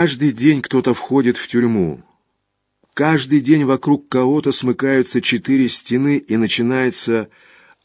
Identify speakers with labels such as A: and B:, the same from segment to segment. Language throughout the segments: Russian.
A: Каждый день кто-то входит в тюрьму. Каждый день вокруг кого-то смыкаются четыре стены и начинается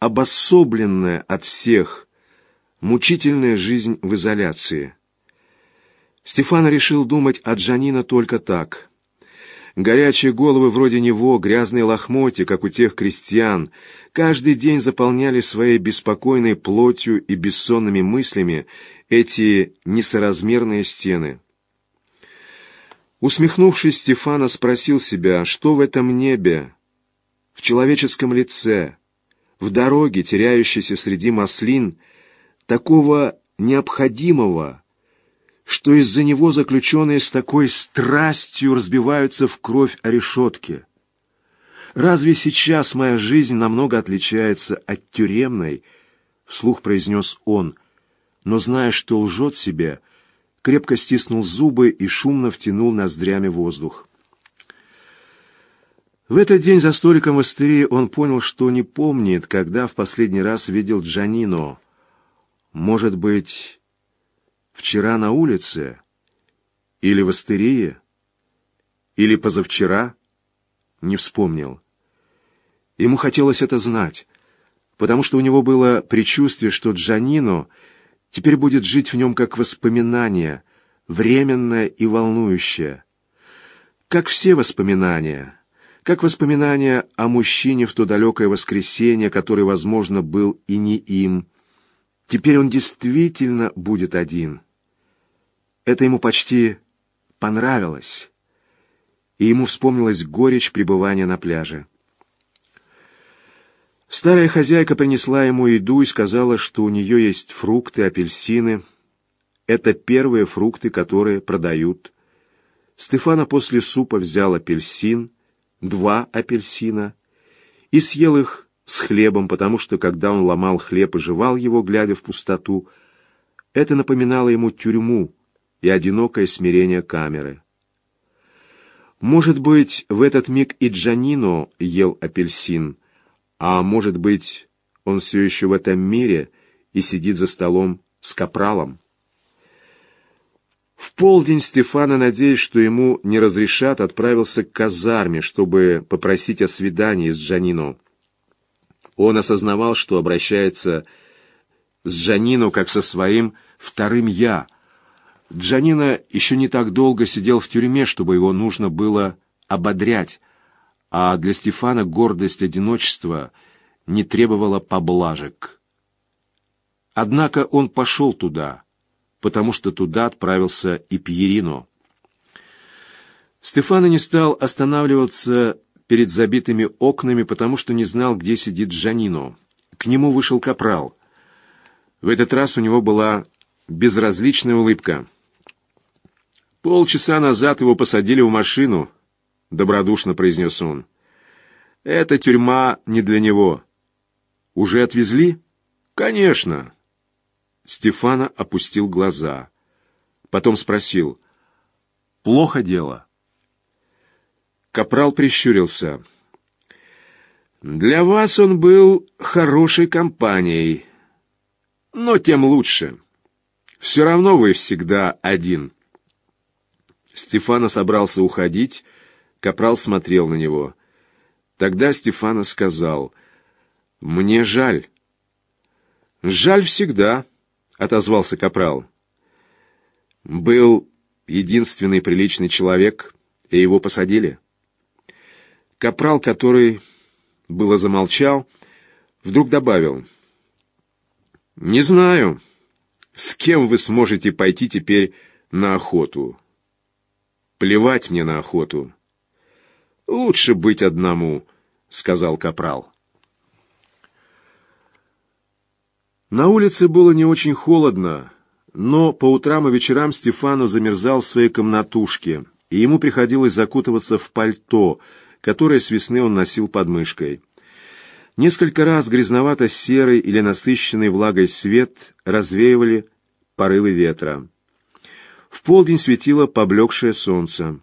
A: обособленная от всех мучительная жизнь в изоляции. Стефан решил думать о Джанина только так. Горячие головы вроде него, грязные лохмотья, как у тех крестьян, каждый день заполняли своей беспокойной плотью и бессонными мыслями эти несоразмерные стены. Усмехнувшись, Стефана спросил себя, что в этом небе, в человеческом лице, в дороге, теряющейся среди маслин, такого необходимого, что из-за него заключенные с такой страстью разбиваются в кровь о решетке. «Разве сейчас моя жизнь намного отличается от тюремной?» — вслух произнес он, но, зная, что лжет себе, крепко стиснул зубы и шумно втянул ноздрями воздух. В этот день за столиком в Астерии он понял, что не помнит, когда в последний раз видел Джанино. Может быть, Вчера на улице? Или в Астерии? Или позавчера? Не вспомнил. Ему хотелось это знать, потому что у него было предчувствие, что Джанино теперь будет жить в нем как воспоминание, временное и волнующее. Как все воспоминания, как воспоминания о мужчине в то далекое воскресенье, который, возможно, был и не им. Теперь он действительно будет один. Это ему почти понравилось, и ему вспомнилась горечь пребывания на пляже. Старая хозяйка принесла ему еду и сказала, что у нее есть фрукты, апельсины. Это первые фрукты, которые продают. Стефана после супа взял апельсин, два апельсина, и съел их с хлебом, потому что, когда он ломал хлеб и жевал его, глядя в пустоту, это напоминало ему тюрьму, и одинокое смирение камеры. Может быть, в этот миг и Джанино ел апельсин, а может быть, он все еще в этом мире и сидит за столом с капралом. В полдень Стефана, надеясь, что ему не разрешат, отправился к казарме, чтобы попросить о свидании с Джанино. Он осознавал, что обращается с Джанино как со своим вторым «я», Джанина еще не так долго сидел в тюрьме, чтобы его нужно было ободрять, а для Стефана гордость одиночества не требовала поблажек. Однако он пошел туда, потому что туда отправился и Пьерино. Стефана не стал останавливаться перед забитыми окнами, потому что не знал, где сидит Джанино. К нему вышел капрал. В этот раз у него была безразличная улыбка — «Полчаса назад его посадили в машину», — добродушно произнес он. «Эта тюрьма не для него». «Уже отвезли?» «Конечно». Стефана опустил глаза. Потом спросил. «Плохо дело?» Капрал прищурился. «Для вас он был хорошей компанией, но тем лучше. Все равно вы всегда один». Стефана собрался уходить, Капрал смотрел на него. Тогда Стефана сказал, «Мне жаль». «Жаль всегда», — отозвался Капрал. «Был единственный приличный человек, и его посадили». Капрал, который было замолчал, вдруг добавил, «Не знаю, с кем вы сможете пойти теперь на охоту». Плевать мне на охоту. Лучше быть одному, сказал капрал. На улице было не очень холодно, но по утрам и вечерам Стефану замерзал в своей комнатушке, и ему приходилось закутываться в пальто, которое с весны он носил под мышкой. Несколько раз грязновато-серый или насыщенный влагой свет развеивали порывы ветра. В полдень светило поблекшее солнце.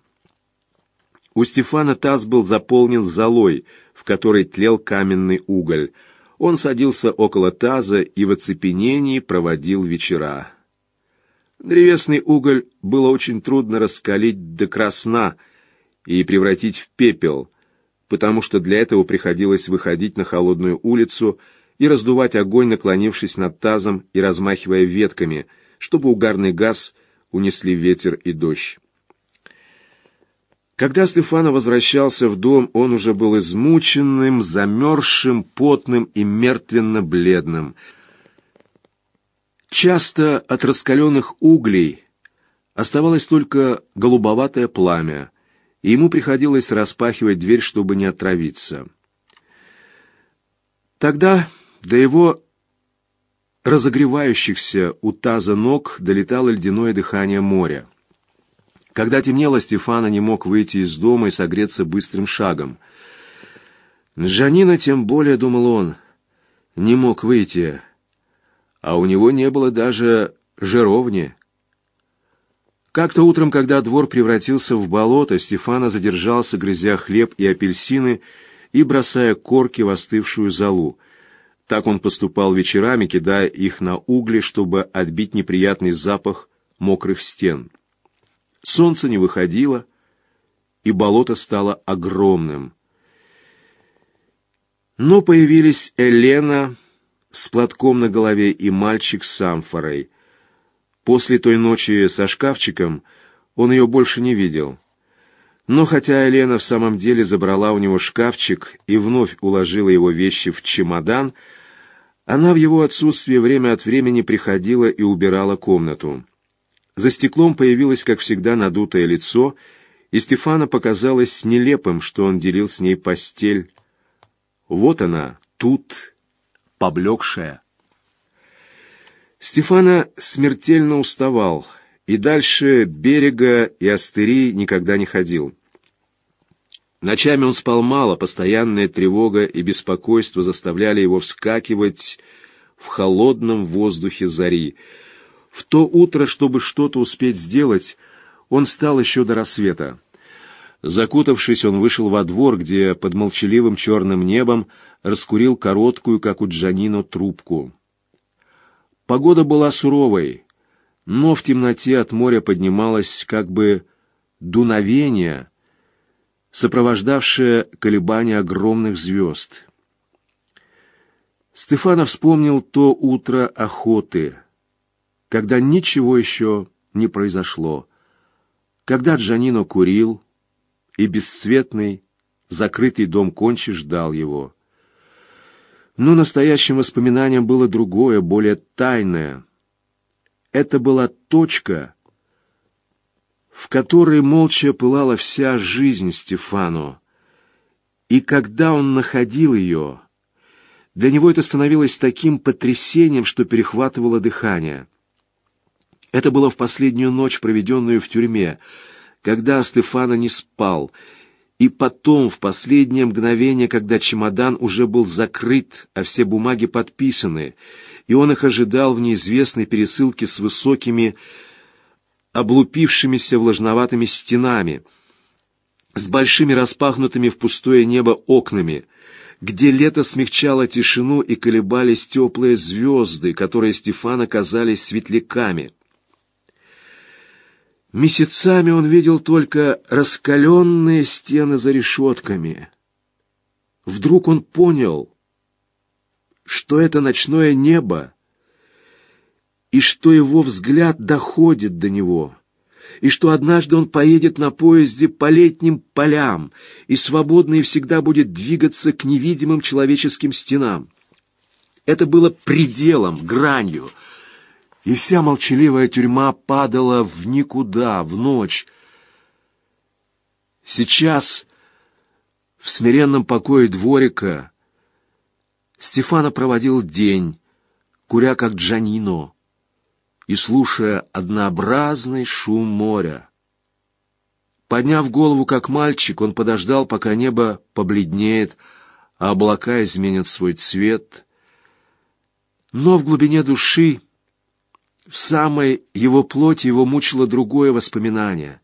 A: У Стефана таз был заполнен золой, в которой тлел каменный уголь. Он садился около таза и в оцепенении проводил вечера. Древесный уголь было очень трудно раскалить до красна и превратить в пепел, потому что для этого приходилось выходить на холодную улицу и раздувать огонь, наклонившись над тазом и размахивая ветками, чтобы угарный газ унесли ветер и дождь. Когда Стефано возвращался в дом, он уже был измученным, замерзшим, потным и мертвенно-бледным. Часто от раскаленных углей оставалось только голубоватое пламя, и ему приходилось распахивать дверь, чтобы не отравиться. Тогда до его разогревающихся у таза ног долетало ледяное дыхание моря. Когда темнело, Стефана не мог выйти из дома и согреться быстрым шагом. Джанина, тем более, думал он, не мог выйти, а у него не было даже жировни. Как-то утром, когда двор превратился в болото, Стефана задержался, грызя хлеб и апельсины и бросая корки в остывшую золу. Так он поступал вечерами, кидая их на угли, чтобы отбить неприятный запах мокрых стен. Солнце не выходило, и болото стало огромным. Но появились Елена с платком на голове и мальчик с амфорой. После той ночи со шкафчиком он ее больше не видел. Но хотя Елена в самом деле забрала у него шкафчик и вновь уложила его вещи в чемодан, она в его отсутствие время от времени приходила и убирала комнату. За стеклом появилось, как всегда, надутое лицо, и Стефана показалось нелепым, что он делил с ней постель. Вот она, тут, поблекшая. Стефана смертельно уставал, и дальше берега и Астерии никогда не ходил. Ночами он спал мало, постоянная тревога и беспокойство заставляли его вскакивать в холодном воздухе зари, в то утро, чтобы что-то успеть сделать, он встал еще до рассвета. Закутавшись, он вышел во двор, где под молчаливым черным небом раскурил короткую, как у Джанино, трубку. Погода была суровой, но в темноте от моря поднималось как бы дуновение, сопровождавшее колебания огромных звезд. Стефанов вспомнил то утро охоты — когда ничего еще не произошло, когда Джанино курил, и бесцветный, закрытый дом Кончи ждал его. Но настоящим воспоминанием было другое, более тайное. Это была точка, в которой молча пылала вся жизнь Стефану. И когда он находил ее, для него это становилось таким потрясением, что перехватывало дыхание. Это было в последнюю ночь, проведенную в тюрьме, когда Стефана не спал, и потом, в последнее мгновение, когда чемодан уже был закрыт, а все бумаги подписаны, и он их ожидал в неизвестной пересылке с высокими, облупившимися влажноватыми стенами, с большими распахнутыми в пустое небо окнами, где лето смягчало тишину и колебались теплые звезды, которые Стефана казались светляками. Месяцами он видел только раскаленные стены за решетками. Вдруг он понял, что это ночное небо, и что его взгляд доходит до него, и что однажды он поедет на поезде по летним полям и свободно и всегда будет двигаться к невидимым человеческим стенам. Это было пределом, гранью — и вся молчаливая тюрьма падала в никуда, в ночь. Сейчас, в смиренном покое дворика, Стефана проводил день, куря как Джанино, и слушая однообразный шум моря. Подняв голову как мальчик, он подождал, пока небо побледнеет, а облака изменят свой цвет. Но в глубине души в самой его плоти его мучило другое воспоминание.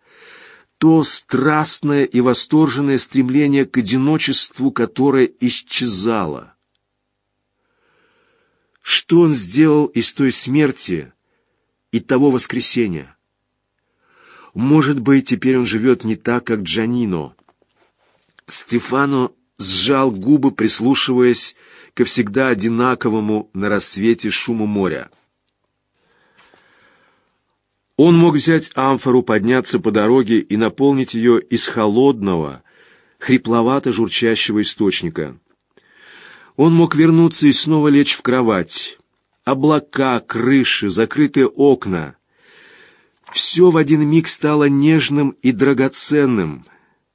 A: То страстное и восторженное стремление к одиночеству, которое и того воскресенья. Может быть, теперь он живет не так, как Джанино. Стефано сжал губы, прислушиваясь ко всегда одинаковому на рассвете шуму моря. Он мог взять амфору, подняться по дороге и наполнить ее из холодного, хрипловато-журчащего источника. Он мог вернуться и снова лечь в кровать. Облака, крыши, закрытые окна. Все в один миг стало нежным и драгоценным.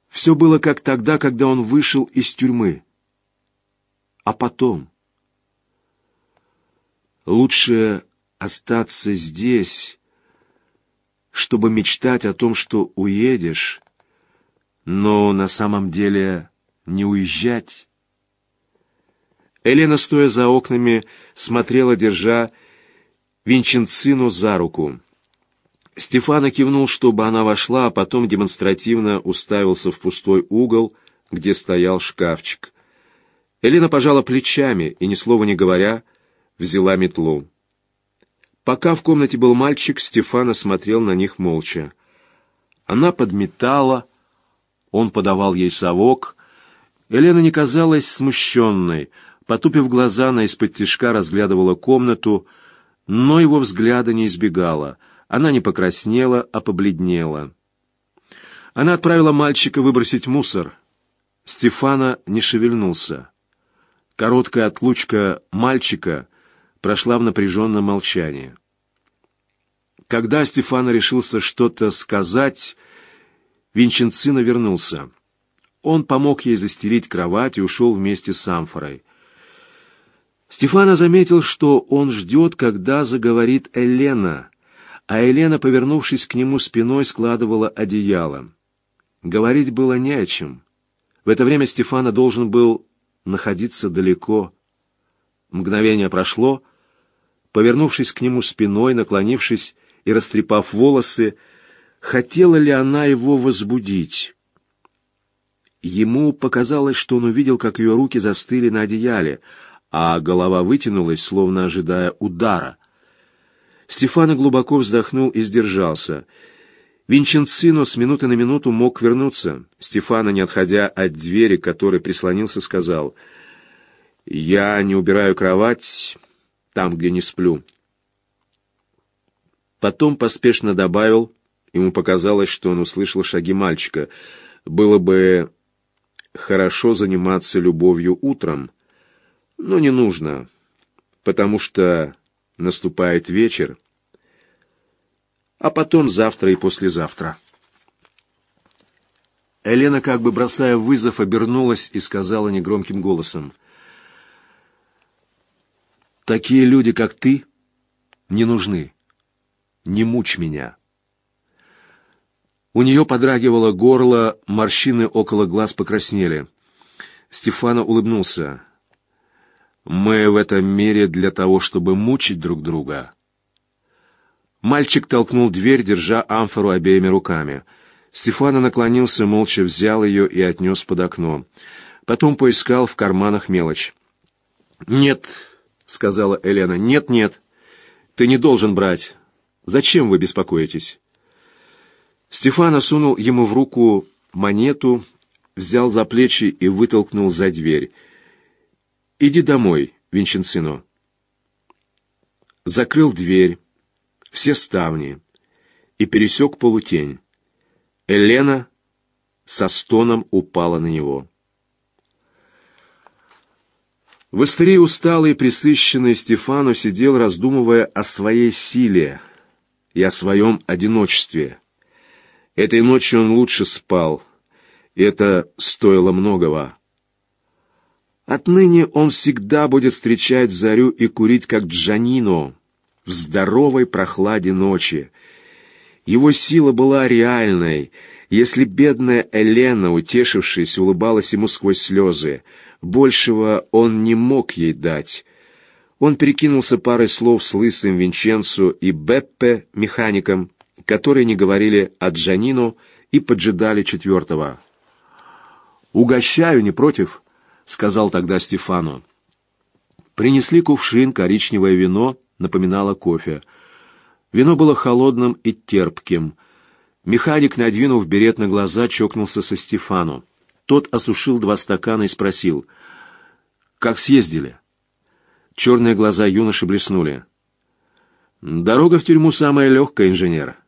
A: Все было как тогда, когда он вышел из тюрьмы. А потом... Лучше остаться здесь, чтобы мечтать о том, что уедешь, но на самом деле не уезжать. Елена, стоя за окнами, смотрела, держа Винченцину за руку. Стефана кивнул, чтобы она вошла, а потом демонстративно уставился в пустой угол, где стоял шкафчик. Елена пожала плечами и, ни слова не говоря, взяла метлу. Пока в комнате был мальчик, Стефана смотрел на них молча. Она подметала, он подавал ей совок. Елена не казалась смущенной — Потупив глаза, она из-под тишка разглядывала комнату, но его взгляда не избегала. Она не покраснела, а побледнела. Она отправила мальчика выбросить мусор. Стефана не шевельнулся. Короткая отлучка мальчика прошла в напряженном молчании. Когда Стефана решился что-то сказать, Винченцино вернулся. Он помог ей застелить кровать и ушел вместе с амфорой. Стефана заметил, что он ждет, когда заговорит Елена, а Елена, повернувшись к нему спиной, складывала одеяло. Говорить было не о чем. В это время Стефана должен был находиться далеко. Мгновение прошло. Повернувшись к нему спиной, наклонившись и растрепав волосы, хотела ли она его возбудить? Ему показалось, что он увидел, как ее руки застыли на одеяле, а голова вытянулась, словно ожидая удара. Стефано глубоко вздохнул и сдержался. Винченцино с минуты на минуту мог вернуться. Стефано, не отходя от двери, к которой прислонился, сказал, «Я не убираю кровать там, где не сплю». Потом поспешно добавил, ему показалось, что он услышал шаги мальчика, «Было бы хорошо заниматься любовью утром». Но не нужно, потому что наступает вечер, а потом завтра и послезавтра. Елена, как бы бросая вызов, обернулась и сказала негромким голосом. «Такие люди, как ты, не нужны. Не мучь меня». У нее подрагивало горло, морщины около глаз покраснели. Стефана улыбнулся. Мы в этом мире для того, чтобы мучить друг друга. Мальчик толкнул дверь, держа амфору обеими руками. Стефана наклонился, молча взял ее и отнес под окно. Потом поискал в карманах мелочь. «Нет», — сказала Елена, — «нет, нет. Ты не должен брать. Зачем вы беспокоитесь?» Стефана сунул ему в руку монету, взял за плечи и вытолкнул за дверь. «Иди домой, Винченцино». Закрыл дверь, все ставни и пересек полутень. Елена со стоном упала на него. В истории усталый и присыщенный Стефану сидел, раздумывая о своей силе и о своем одиночестве. Этой ночью он лучше спал, и это стоило многого. Отныне он всегда будет встречать зарю и курить, как Джанино, в здоровой прохладе ночи. Его сила была реальной. Если бедная Элена, утешившись, улыбалась ему сквозь слезы, большего он не мог ей дать. Он перекинулся парой слов с лысым Винченцо и Беппе, механиком, которые не говорили о Джанино и поджидали четвертого. «Угощаю, не против?» сказал тогда Стефану. Принесли кувшин, коричневое вино напоминало кофе. Вино было холодным и терпким. Механик, надвинув берет на глаза, чокнулся со Стефану. Тот осушил два стакана и спросил, «Как съездили?» Черные глаза юноши блеснули. «Дорога в тюрьму самая легкая, инженер».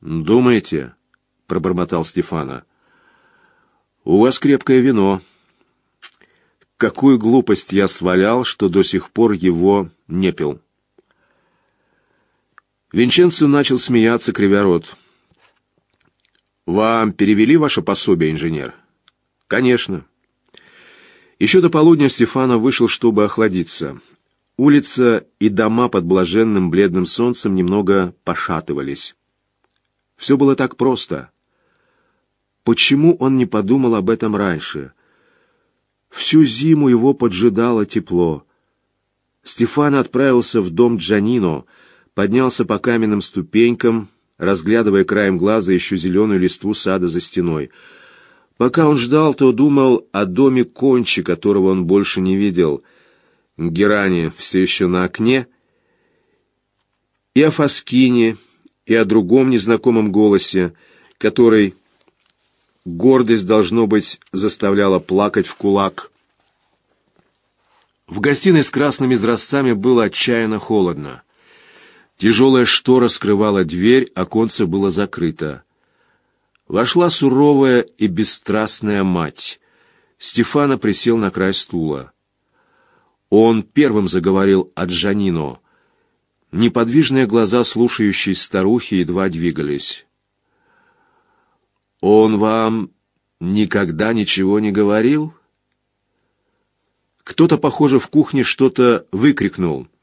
A: «Думаете?» — пробормотал Стефана. «У вас крепкое вино. Какую глупость я свалял, что до сих пор его не пил». Винченцо начал смеяться, кривя рот. «Вам перевели ваше пособие, инженер?» «Конечно». Еще до полудня Стефана вышел, чтобы охладиться. Улица и дома под блаженным бледным солнцем немного пошатывались. Все было так просто. Почему он не подумал об этом раньше? Всю зиму его поджидало тепло. Стефана отправился в дом Джанино — поднялся по каменным ступенькам, разглядывая краем глаза еще зеленую листву сада за стеной. Пока он ждал, то думал о доме Кончи, которого он больше не видел. Герани все еще на окне, и о Фаскине, и о другом незнакомом голосе, который гордость, должно быть, заставляла плакать в кулак. В гостиной с красными изразцами было отчаянно холодно. Тяжелая штора скрывала дверь, оконце было закрыто. Вошла суровая и бесстрастная мать. Стефана присел на край стула. Он первым заговорил о Джанино. Неподвижные глаза слушающей старухи едва двигались. «Он вам никогда ничего не говорил?» Кто-то, похоже, в кухне что-то выкрикнул —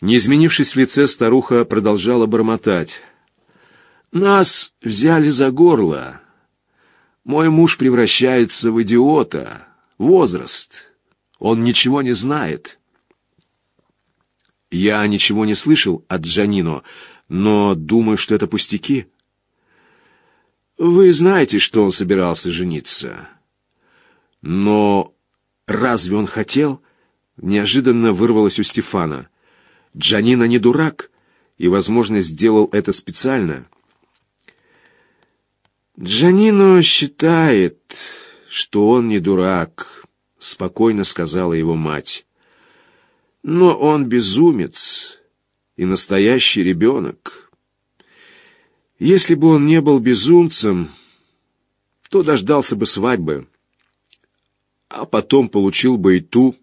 A: не изменившись в лице, старуха продолжала бормотать. «Нас взяли за горло. Мой муж превращается в идиота. Возраст. Он ничего не знает». «Я ничего не слышал от Джанино, но думаю, что это пустяки». «Вы знаете, что он собирался жениться?» «Но разве он хотел?» Неожиданно вырвалось у Стефана. Джанина не дурак и, возможно, сделал это специально. «Джанино считает, что он не дурак», — спокойно сказала его мать. «Но он безумец и настоящий ребенок. Если бы он не был безумцем, то дождался бы свадьбы, а потом получил бы и ту,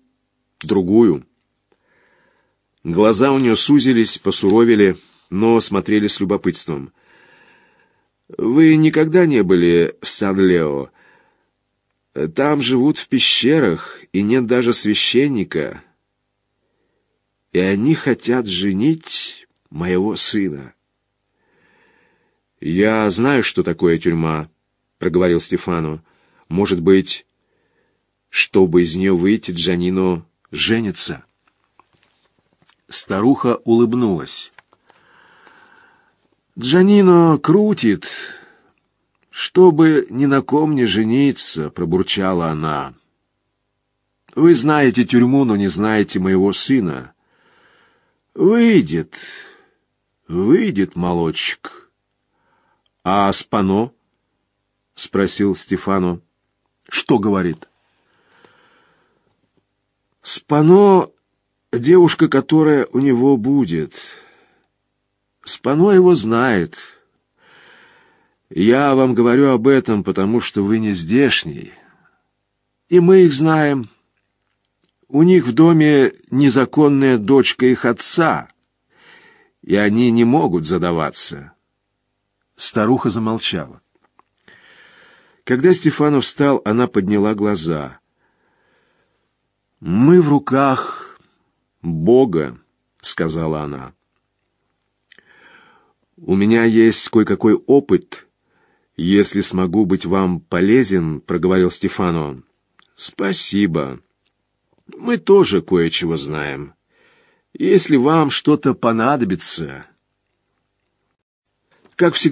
A: другую». Глаза у нее сузились, посуровели, но смотрели с любопытством. «Вы никогда не были в Сан-Лео? Там живут в пещерах, и нет даже священника. И они хотят женить моего сына». «Я знаю, что такое тюрьма», — проговорил Стефану. «Может быть, чтобы из нее выйти, Джанино женится». Старуха улыбнулась. «Джанино крутит, чтобы ни на ком не жениться», — пробурчала она. «Вы знаете тюрьму, но не знаете моего сына. Выйдет, выйдет, молочек». «А Спано?» — спросил Стефану. «Что говорит?» «Спано девушка, которая у него будет. Спано его знает. Я вам говорю об этом, потому что вы не здешний. И мы их знаем. У них в доме незаконная дочка их отца, и они не могут задаваться. Старуха замолчала. Когда Стефанов встал, она подняла глаза. «Мы в руках Бога, сказала она. У меня есть кое-какой опыт. Если смогу быть вам полезен, проговорил Стефано. Спасибо. Мы тоже кое-чего знаем. Если вам что-то понадобится, как всегда